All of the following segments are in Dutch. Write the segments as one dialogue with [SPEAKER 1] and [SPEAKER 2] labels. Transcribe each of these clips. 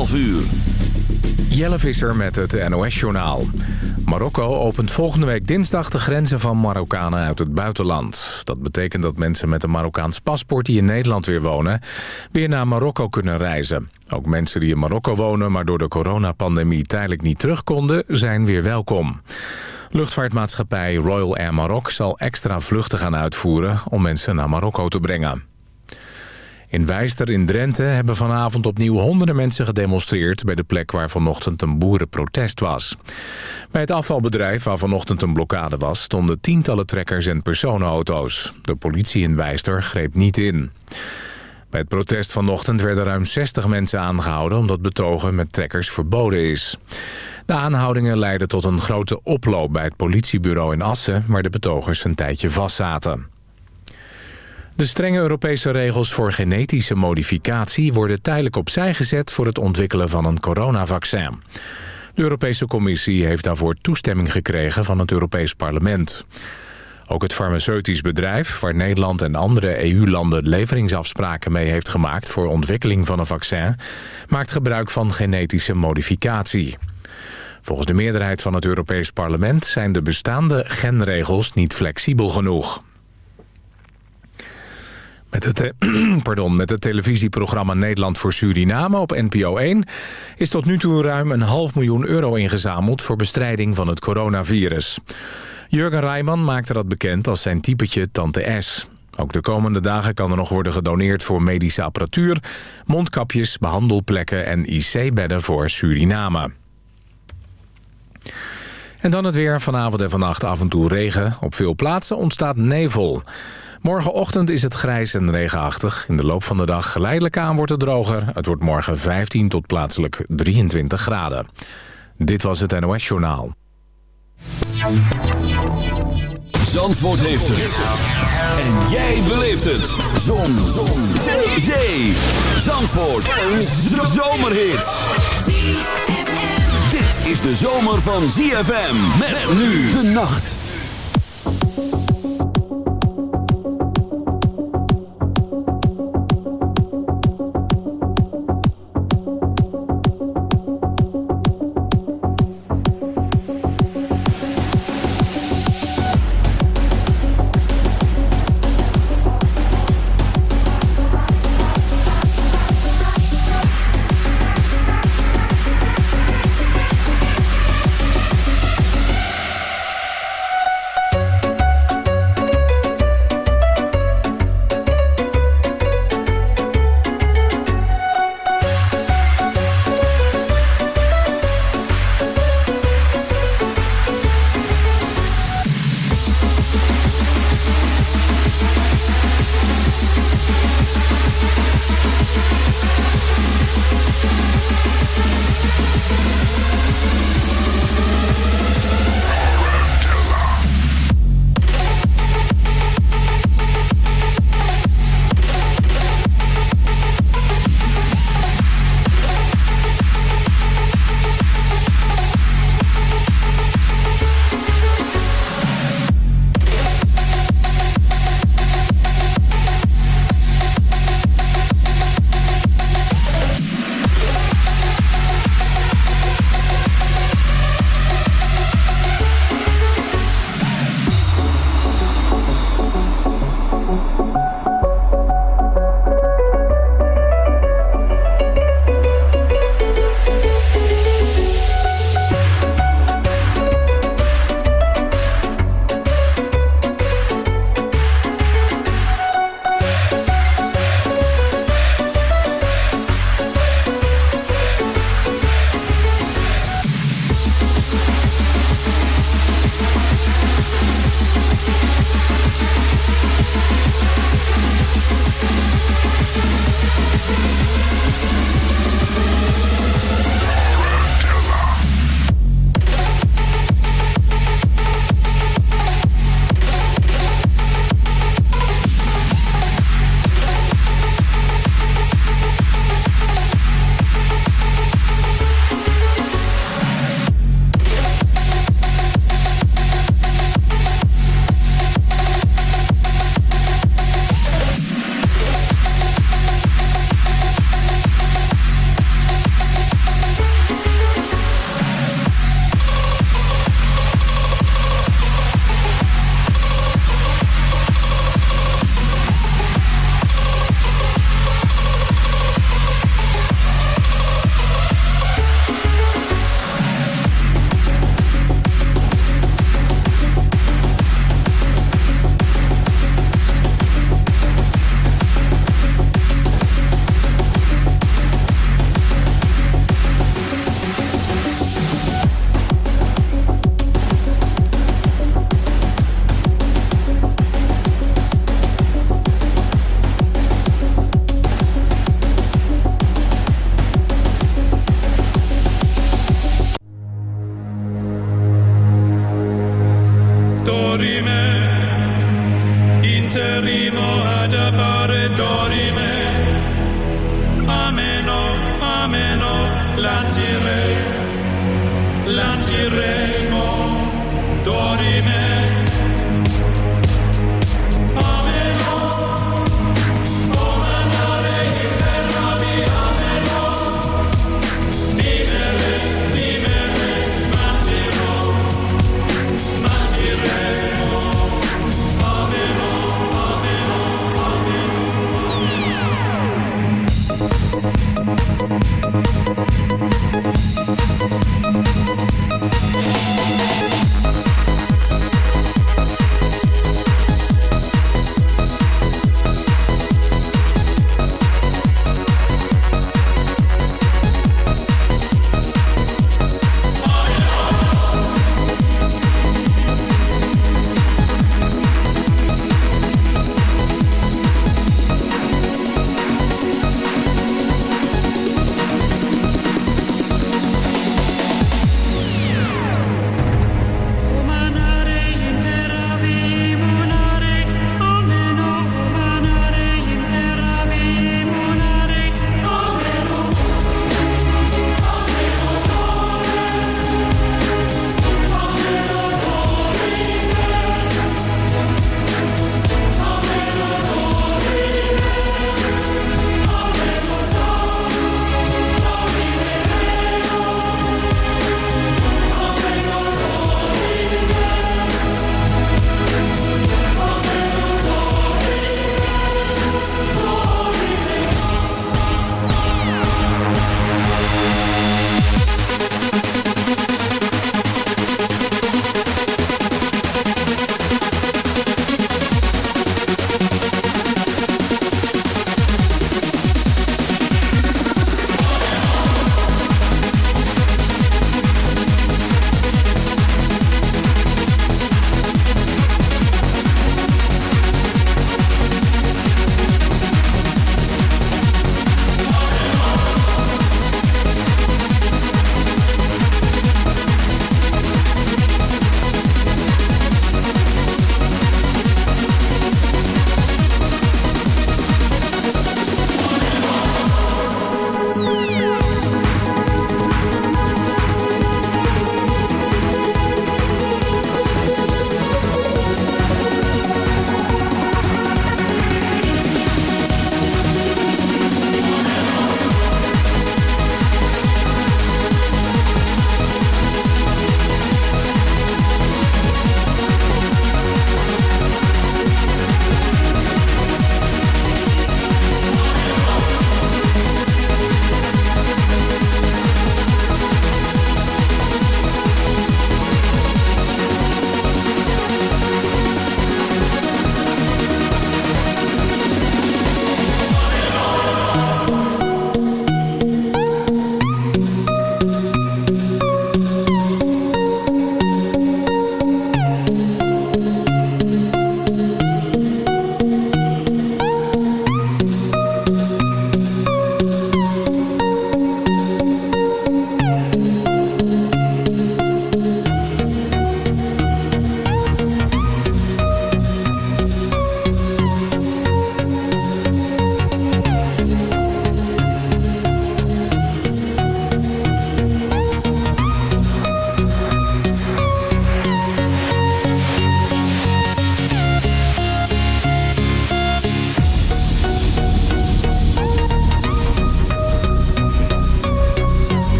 [SPEAKER 1] 12 uur.
[SPEAKER 2] Jelle Visser met het NOS-journaal. Marokko opent volgende week dinsdag de grenzen van Marokkanen uit het buitenland. Dat betekent dat mensen met een Marokkaans paspoort die in Nederland weer wonen... weer naar Marokko kunnen reizen. Ook mensen die in Marokko wonen, maar door de coronapandemie tijdelijk niet terug konden... zijn weer welkom. Luchtvaartmaatschappij Royal Air Maroc zal extra vluchten gaan uitvoeren... om mensen naar Marokko te brengen. In Wijster in Drenthe hebben vanavond opnieuw honderden mensen gedemonstreerd... bij de plek waar vanochtend een boerenprotest was. Bij het afvalbedrijf waar vanochtend een blokkade was... stonden tientallen trekkers en personenauto's. De politie in Wijster greep niet in. Bij het protest vanochtend werden ruim 60 mensen aangehouden... omdat betogen met trekkers verboden is. De aanhoudingen leidden tot een grote oploop bij het politiebureau in Assen... waar de betogers een tijdje vastzaten. De strenge Europese regels voor genetische modificatie... worden tijdelijk opzij gezet voor het ontwikkelen van een coronavaccin. De Europese Commissie heeft daarvoor toestemming gekregen van het Europees Parlement. Ook het farmaceutisch bedrijf, waar Nederland en andere EU-landen leveringsafspraken mee heeft gemaakt voor ontwikkeling van een vaccin, maakt gebruik van genetische modificatie. Volgens de meerderheid van het Europees Parlement zijn de bestaande genregels niet flexibel genoeg. Met het, pardon, met het televisieprogramma Nederland voor Suriname op NPO 1... is tot nu toe ruim een half miljoen euro ingezameld... voor bestrijding van het coronavirus. Jurgen Rijman maakte dat bekend als zijn typetje Tante S. Ook de komende dagen kan er nog worden gedoneerd voor medische apparatuur... mondkapjes, behandelplekken en IC-bedden voor Suriname. En dan het weer. Vanavond en vannacht af en toe regen. Op veel plaatsen ontstaat nevel. Morgenochtend is het grijs en regenachtig. In de loop van de dag geleidelijk aan wordt het droger. Het wordt morgen 15 tot plaatselijk 23 graden. Dit was het NOS Journaal.
[SPEAKER 1] Zandvoort heeft het. En jij beleeft het. Zon. Zon. Zee. Zee. Zandvoort. Een zomerhit. Dit is de zomer van ZFM. Met nu de nacht.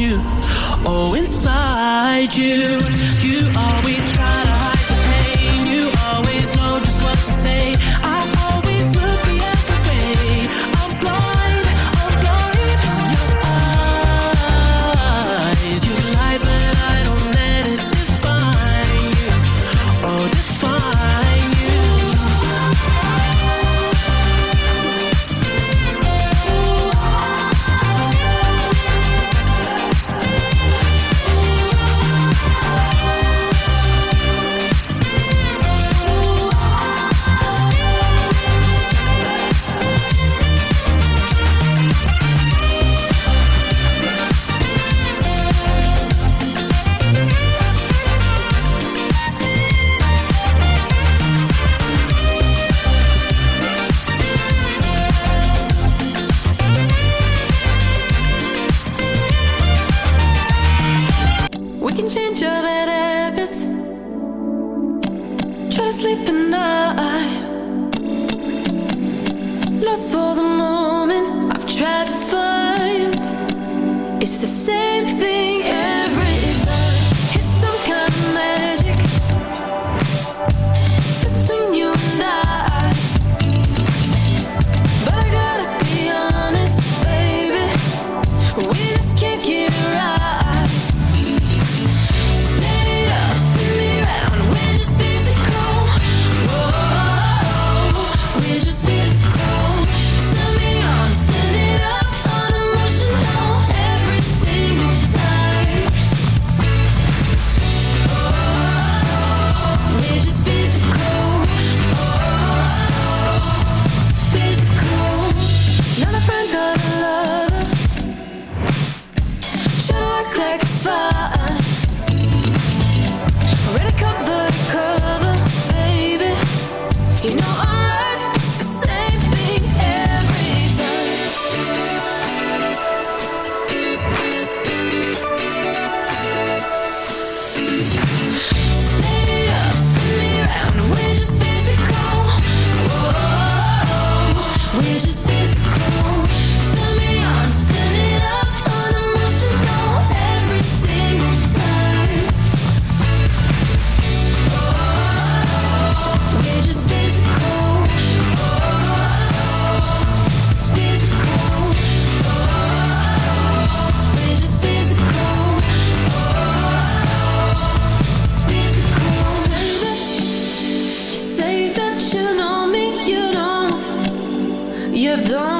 [SPEAKER 3] you, oh inside you. don't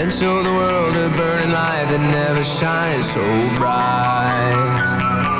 [SPEAKER 4] And show the world a burning light that never shines so bright.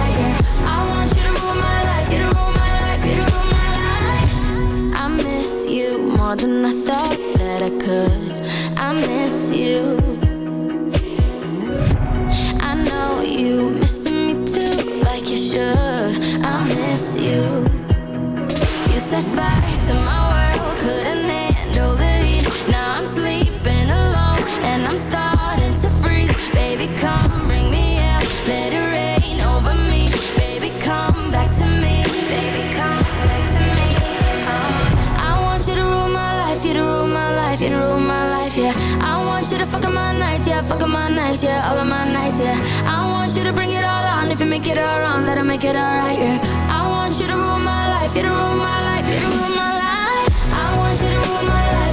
[SPEAKER 5] nights, yeah, all of my nights, yeah. I want you to bring it all on. If you make it all wrong, that'll make it all right, yeah. I want you to rule my life, you to rule my life, you to rule my life. I want you to rule my life.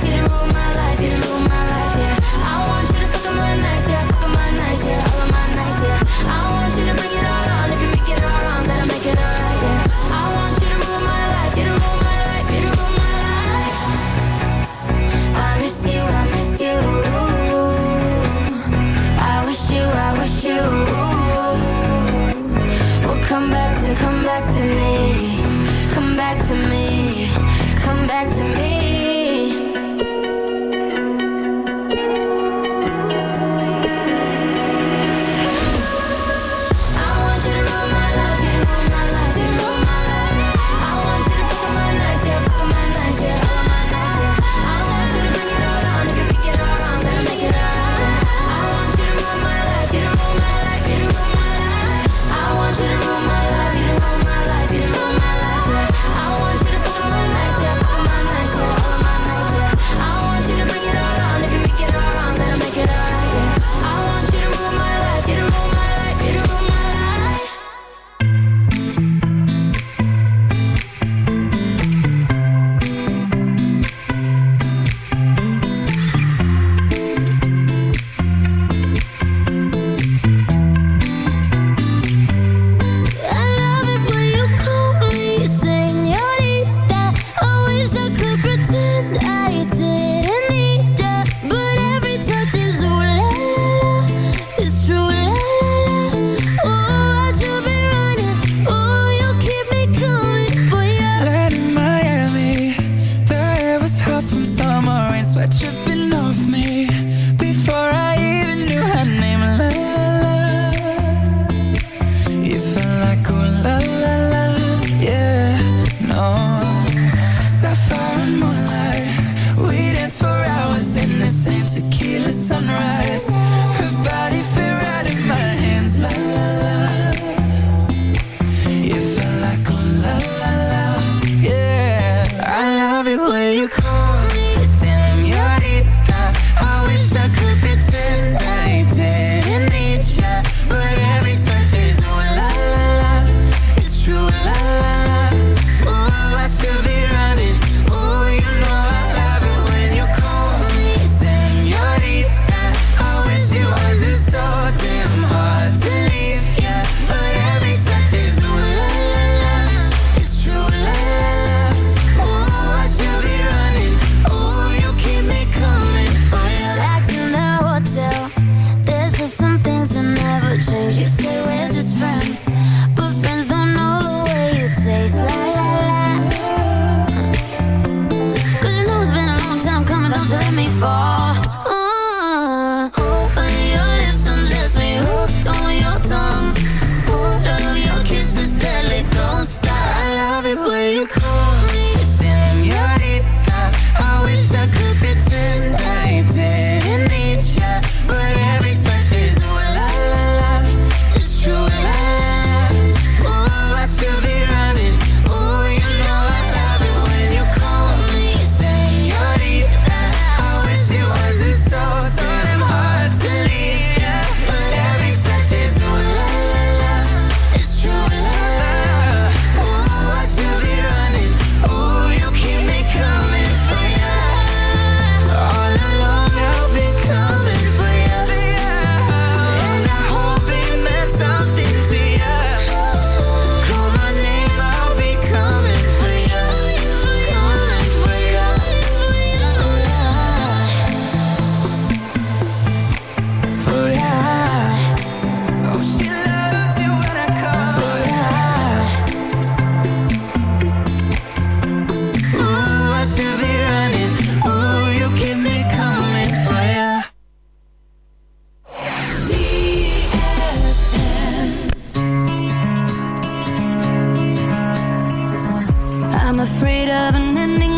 [SPEAKER 6] I'm afraid of
[SPEAKER 3] an ending.